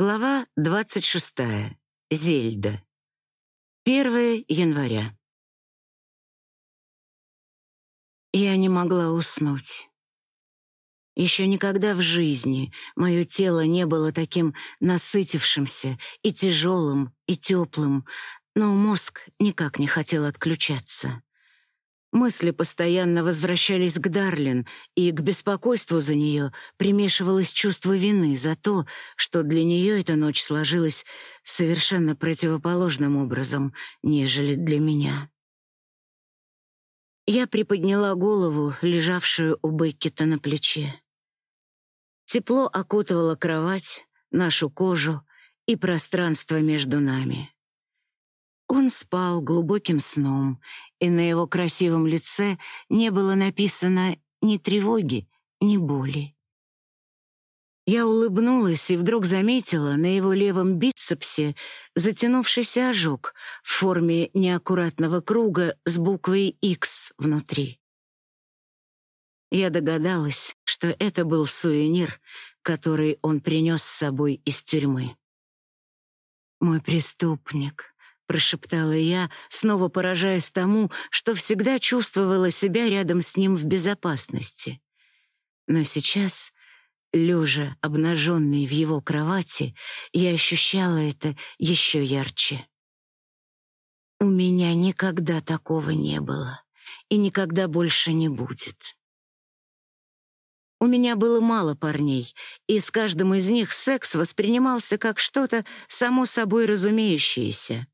Глава 26. Зельда. 1 января. Я не могла уснуть. Еще никогда в жизни мое тело не было таким насытившимся и тяжелым, и теплым, но мозг никак не хотел отключаться. Мысли постоянно возвращались к Дарлин, и к беспокойству за нее примешивалось чувство вины за то, что для нее эта ночь сложилась совершенно противоположным образом, нежели для меня. Я приподняла голову, лежавшую у Беккета на плече. Тепло окутывало кровать, нашу кожу и пространство между нами. Он спал глубоким сном, и на его красивом лице не было написано ни тревоги, ни боли. Я улыбнулась и вдруг заметила на его левом бицепсе затянувшийся ожог в форме неаккуратного круга с буквой X внутри. Я догадалась, что это был сувенир, который он принес с собой из тюрьмы. Мой преступник, прошептала я, снова поражаясь тому, что всегда чувствовала себя рядом с ним в безопасности. Но сейчас, лежа обнаженной в его кровати, я ощущала это еще ярче. У меня никогда такого не было и никогда больше не будет. У меня было мало парней, и с каждым из них секс воспринимался как что-то само собой разумеющееся.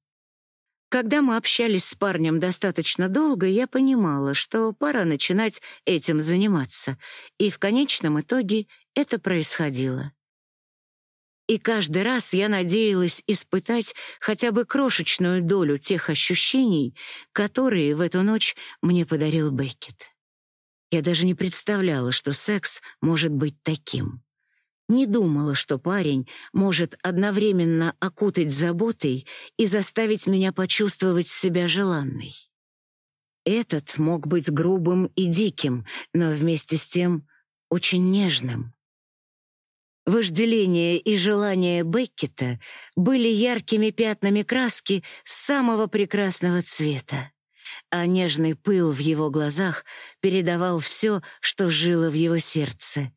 Когда мы общались с парнем достаточно долго, я понимала, что пора начинать этим заниматься, и в конечном итоге это происходило. И каждый раз я надеялась испытать хотя бы крошечную долю тех ощущений, которые в эту ночь мне подарил Беккет. Я даже не представляла, что секс может быть таким. Не думала, что парень может одновременно окутать заботой и заставить меня почувствовать себя желанной. Этот мог быть грубым и диким, но вместе с тем очень нежным. Вожделение и желание Беккета были яркими пятнами краски самого прекрасного цвета, а нежный пыл в его глазах передавал все, что жило в его сердце,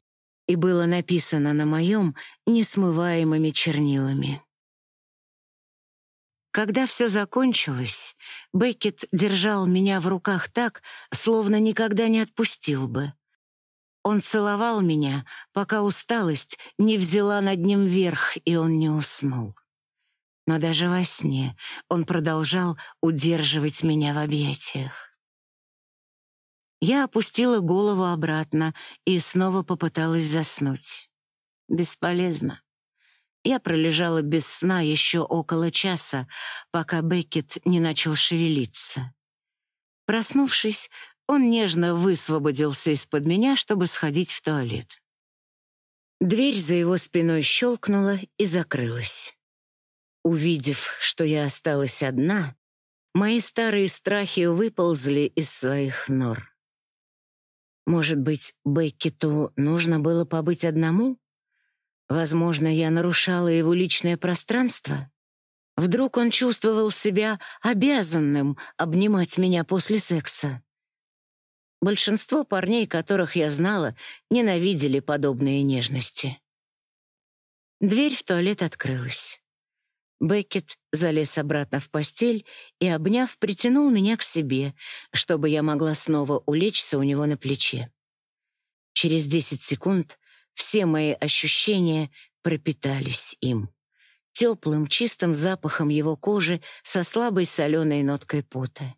и было написано на моем несмываемыми чернилами. Когда все закончилось, Беккет держал меня в руках так, словно никогда не отпустил бы. Он целовал меня, пока усталость не взяла над ним верх, и он не уснул. Но даже во сне он продолжал удерживать меня в объятиях. Я опустила голову обратно и снова попыталась заснуть. Бесполезно. Я пролежала без сна еще около часа, пока Беккет не начал шевелиться. Проснувшись, он нежно высвободился из-под меня, чтобы сходить в туалет. Дверь за его спиной щелкнула и закрылась. Увидев, что я осталась одна, мои старые страхи выползли из своих нор. Может быть, Беккету нужно было побыть одному? Возможно, я нарушала его личное пространство? Вдруг он чувствовал себя обязанным обнимать меня после секса? Большинство парней, которых я знала, ненавидели подобные нежности. Дверь в туалет открылась. Беккет залез обратно в постель и, обняв, притянул меня к себе, чтобы я могла снова улечься у него на плече. Через десять секунд все мои ощущения пропитались им. Теплым, чистым запахом его кожи со слабой соленой ноткой пота.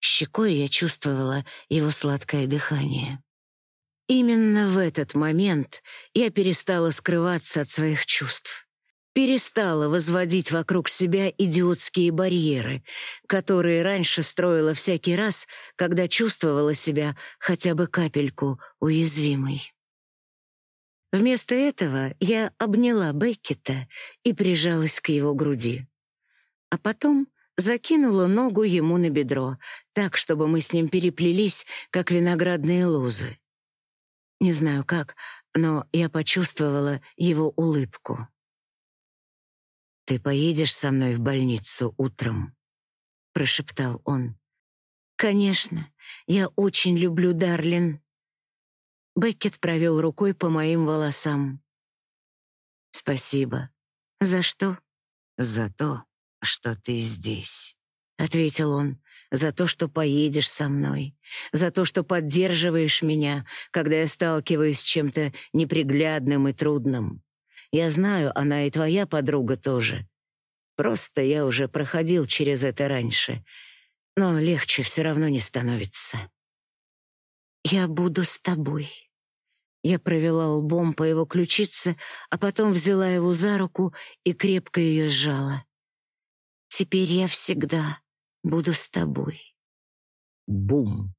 Щекой я чувствовала его сладкое дыхание. Именно в этот момент я перестала скрываться от своих чувств перестала возводить вокруг себя идиотские барьеры, которые раньше строила всякий раз, когда чувствовала себя хотя бы капельку уязвимой. Вместо этого я обняла Беккета и прижалась к его груди. А потом закинула ногу ему на бедро, так, чтобы мы с ним переплелись, как виноградные лозы. Не знаю как, но я почувствовала его улыбку. «Ты поедешь со мной в больницу утром?» — прошептал он. «Конечно, я очень люблю Дарлин». Беккет провел рукой по моим волосам. «Спасибо. За что?» «За то, что ты здесь», — ответил он. «За то, что поедешь со мной. За то, что поддерживаешь меня, когда я сталкиваюсь с чем-то неприглядным и трудным. Я знаю, она и твоя подруга тоже. Просто я уже проходил через это раньше, но легче все равно не становится. Я буду с тобой. Я провела лбом по его ключице, а потом взяла его за руку и крепко ее сжала. Теперь я всегда буду с тобой. Бум.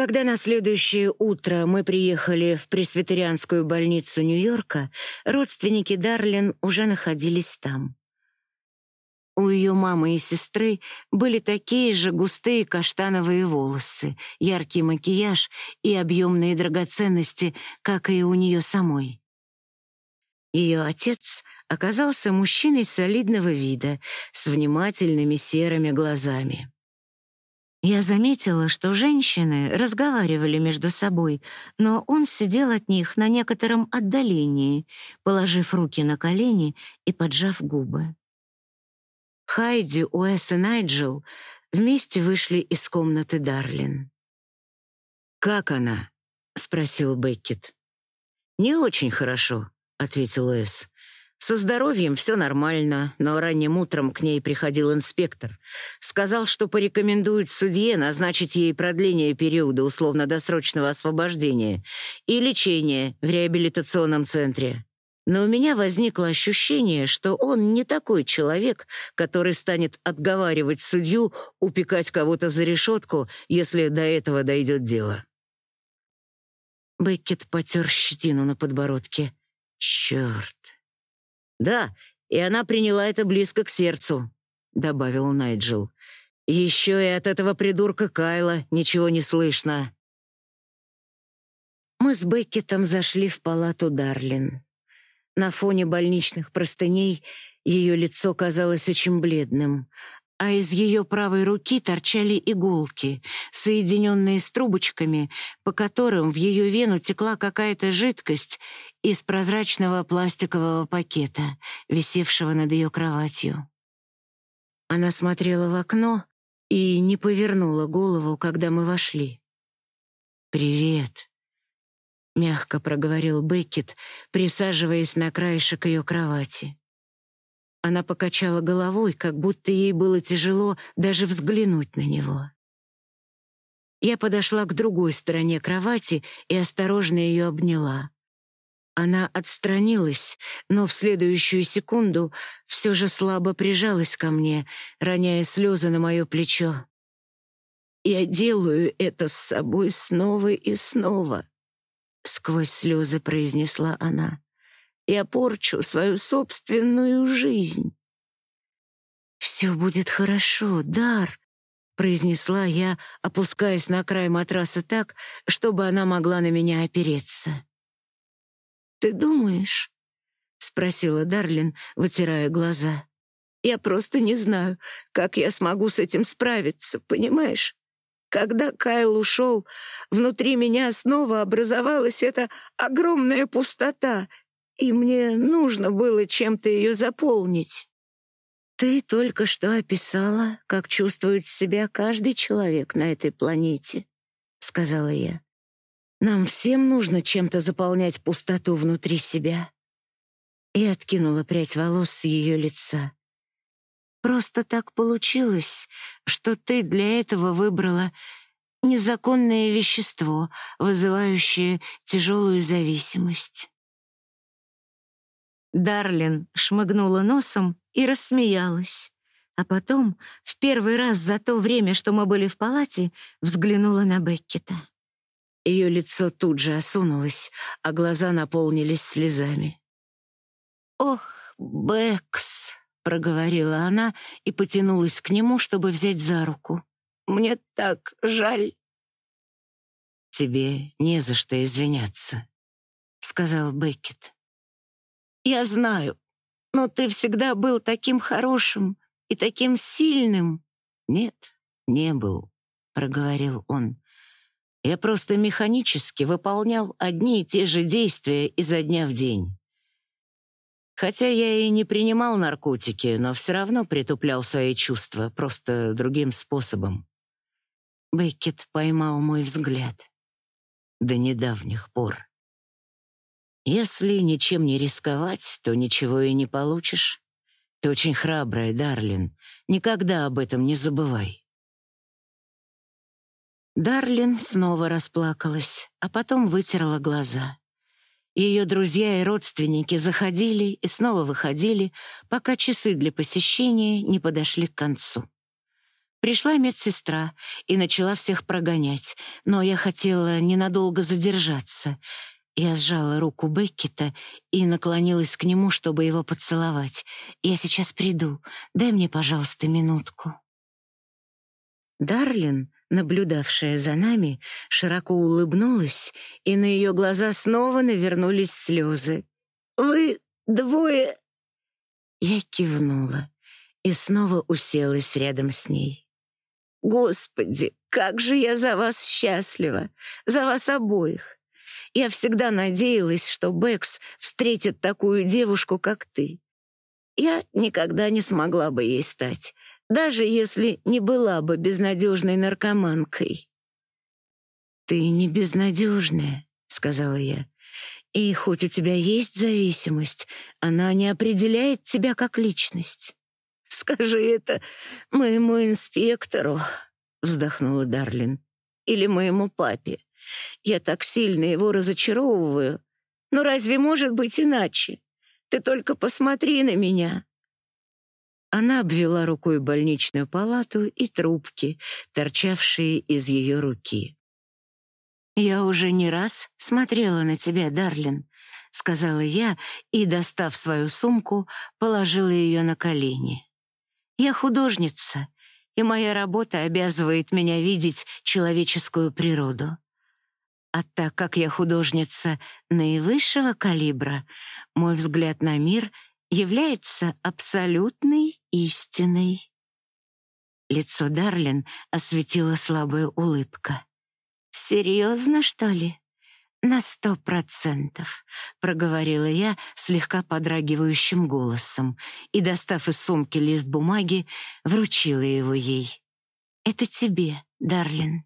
Когда на следующее утро мы приехали в пресвитерианскую больницу Нью-Йорка, родственники Дарлин уже находились там. У ее мамы и сестры были такие же густые каштановые волосы, яркий макияж и объемные драгоценности, как и у нее самой. Ее отец оказался мужчиной солидного вида, с внимательными серыми глазами. Я заметила, что женщины разговаривали между собой, но он сидел от них на некотором отдалении, положив руки на колени и поджав губы. Хайди, Уэс и Найджел вместе вышли из комнаты Дарлин. «Как она?» — спросил Беккет. «Не очень хорошо», — ответил Уэс. Со здоровьем все нормально, но ранним утром к ней приходил инспектор. Сказал, что порекомендует судье назначить ей продление периода условно-досрочного освобождения и лечение в реабилитационном центре. Но у меня возникло ощущение, что он не такой человек, который станет отговаривать судью упекать кого-то за решетку, если до этого дойдет дело. Беккет потер щетину на подбородке. «Черт, «Да, и она приняла это близко к сердцу», — добавил Найджел. «Еще и от этого придурка Кайла ничего не слышно». Мы с Беккетом зашли в палату Дарлин. На фоне больничных простыней ее лицо казалось очень бледным, а из ее правой руки торчали иголки, соединенные с трубочками, по которым в ее вену текла какая-то жидкость из прозрачного пластикового пакета, висевшего над ее кроватью. Она смотрела в окно и не повернула голову, когда мы вошли. «Привет», — мягко проговорил Беккет, присаживаясь на краешек ее кровати. Она покачала головой, как будто ей было тяжело даже взглянуть на него. Я подошла к другой стороне кровати и осторожно ее обняла. Она отстранилась, но в следующую секунду все же слабо прижалась ко мне, роняя слезы на мое плечо. «Я делаю это с собой снова и снова», — сквозь слезы произнесла она. Я порчу свою собственную жизнь. «Все будет хорошо, Дар», — произнесла я, опускаясь на край матраса так, чтобы она могла на меня опереться. «Ты думаешь?» — спросила Дарлин, вытирая глаза. «Я просто не знаю, как я смогу с этим справиться, понимаешь?» Когда Кайл ушел, внутри меня снова образовалась эта огромная пустота, и мне нужно было чем-то ее заполнить. Ты только что описала, как чувствует себя каждый человек на этой планете, сказала я. Нам всем нужно чем-то заполнять пустоту внутри себя. И откинула прядь волос с ее лица. Просто так получилось, что ты для этого выбрала незаконное вещество, вызывающее тяжелую зависимость. Дарлин шмыгнула носом и рассмеялась. А потом, в первый раз за то время, что мы были в палате, взглянула на Беккета. Ее лицо тут же осунулось, а глаза наполнились слезами. «Ох, Бэкс!» — проговорила она и потянулась к нему, чтобы взять за руку. «Мне так жаль!» «Тебе не за что извиняться», — сказал Беккет. «Я знаю», Но ты всегда был таким хорошим и таким сильным». «Нет, не был», — проговорил он. «Я просто механически выполнял одни и те же действия изо дня в день. Хотя я и не принимал наркотики, но все равно притуплял свои чувства, просто другим способом». Беккет поймал мой взгляд. До недавних пор. Если ничем не рисковать, то ничего и не получишь. Ты очень храбрая, Дарлин. Никогда об этом не забывай. Дарлин снова расплакалась, а потом вытерла глаза. Ее друзья и родственники заходили и снова выходили, пока часы для посещения не подошли к концу. Пришла медсестра и начала всех прогонять, но я хотела ненадолго задержаться. Я сжала руку Беккета и наклонилась к нему, чтобы его поцеловать. «Я сейчас приду. Дай мне, пожалуйста, минутку». Дарлин, наблюдавшая за нами, широко улыбнулась, и на ее глаза снова навернулись слезы. «Вы двое...» Я кивнула и снова уселась рядом с ней. Господи, как же я за вас счастлива, за вас обоих. Я всегда надеялась, что Бэкс встретит такую девушку, как ты. Я никогда не смогла бы ей стать, даже если не была бы безнадежной наркоманкой. «Ты не безнадежная», — сказала я. «И хоть у тебя есть зависимость, она не определяет тебя как личность». «Скажи это моему инспектору», — вздохнула Дарлин. «Или моему папе. Я так сильно его разочаровываю. Но разве может быть иначе? Ты только посмотри на меня». Она обвела рукой больничную палату и трубки, торчавшие из ее руки. «Я уже не раз смотрела на тебя, Дарлин», — сказала я и, достав свою сумку, положила ее на колени. Я художница, и моя работа обязывает меня видеть человеческую природу. А так как я художница наивысшего калибра, мой взгляд на мир является абсолютной истиной. Лицо Дарлин осветила слабая улыбка. «Серьезно, что ли?» «На сто процентов», — проговорила я слегка подрагивающим голосом и, достав из сумки лист бумаги, вручила его ей. «Это тебе, Дарлин».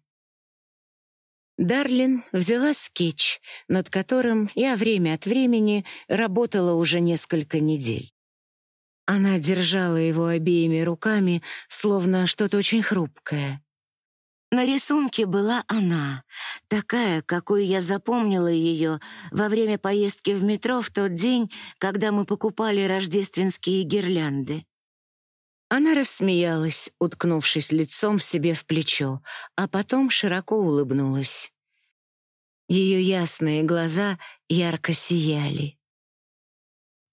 Дарлин взяла скетч, над которым я время от времени работала уже несколько недель. Она держала его обеими руками, словно что-то очень хрупкое. На рисунке была она, такая, какой я запомнила ее во время поездки в метро в тот день, когда мы покупали рождественские гирлянды. Она рассмеялась, уткнувшись лицом себе в плечо, а потом широко улыбнулась. Ее ясные глаза ярко сияли.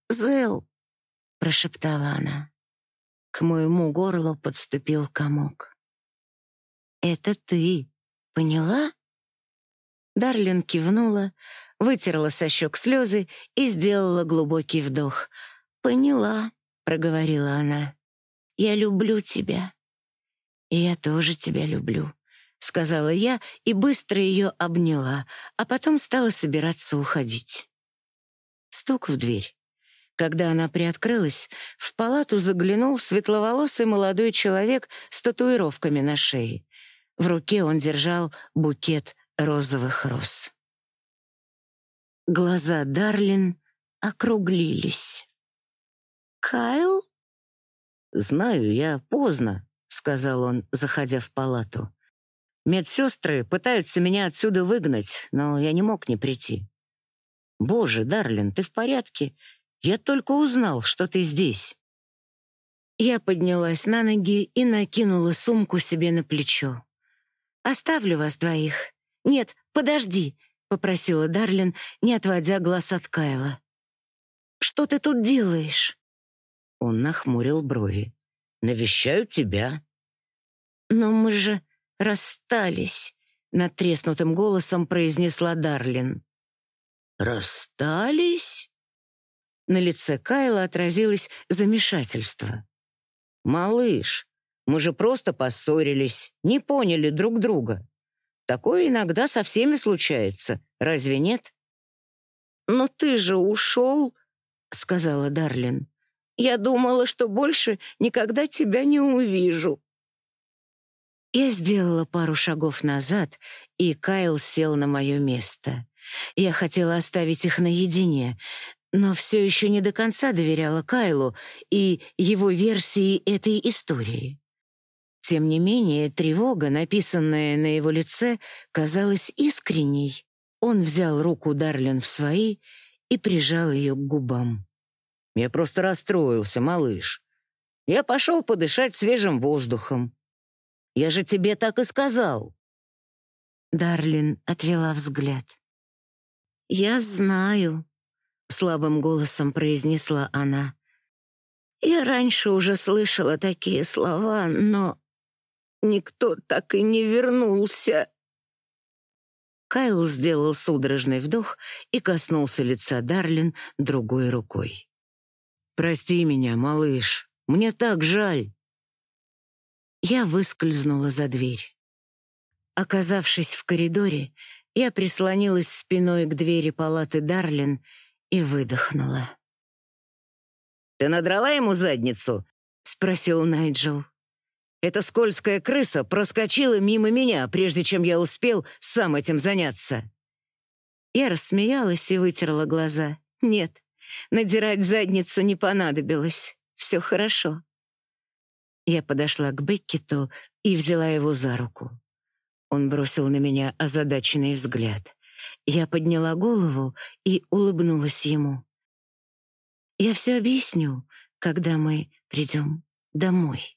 «Зел!» — прошептала она. К моему горлу подступил комок. «Это ты, поняла?» Дарлин кивнула, вытерла со щек слезы и сделала глубокий вдох. «Поняла», — проговорила она. «Я люблю тебя». «И я тоже тебя люблю», — сказала я и быстро ее обняла, а потом стала собираться уходить. Стук в дверь. Когда она приоткрылась, в палату заглянул светловолосый молодой человек с татуировками на шее. В руке он держал букет розовых роз. Глаза Дарлин округлились. «Кайл?» «Знаю, я поздно», — сказал он, заходя в палату. «Медсестры пытаются меня отсюда выгнать, но я не мог не прийти». «Боже, Дарлин, ты в порядке? Я только узнал, что ты здесь». Я поднялась на ноги и накинула сумку себе на плечо. Оставлю вас двоих. Нет, подожди, попросила Дарлин, не отводя глаз от Кайла. Что ты тут делаешь? Он нахмурил брови. Навещаю тебя. Но мы же расстались, надтреснутым голосом произнесла Дарлин. Расстались? На лице Кайла отразилось замешательство. «Малыш, мы же просто поссорились, не поняли друг друга. Такое иногда со всеми случается, разве нет?» «Но ты же ушел», — сказала Дарлин. «Я думала, что больше никогда тебя не увижу». Я сделала пару шагов назад, и Кайл сел на мое место. Я хотела оставить их наедине, но все еще не до конца доверяла Кайлу и его версии этой истории. Тем не менее, тревога, написанная на его лице, казалась искренней. Он взял руку Дарлин в свои и прижал ее к губам. «Я просто расстроился, малыш. Я пошел подышать свежим воздухом. Я же тебе так и сказал». Дарлин отвела взгляд. «Я знаю», — слабым голосом произнесла она. «Я раньше уже слышала такие слова, но никто так и не вернулся». Кайл сделал судорожный вдох и коснулся лица Дарлин другой рукой. «Прости меня, малыш. Мне так жаль». Я выскользнула за дверь. Оказавшись в коридоре, я прислонилась спиной к двери палаты Дарлин и выдохнула. «Ты надрала ему задницу?» — спросил Найджел. «Эта скользкая крыса проскочила мимо меня, прежде чем я успел сам этим заняться». Я рассмеялась и вытерла глаза. «Нет, надирать задницу не понадобилось. Все хорошо». Я подошла к Беккету и взяла его за руку. Он бросил на меня озадаченный взгляд. Я подняла голову и улыбнулась ему. «Я все объясню, когда мы придем домой».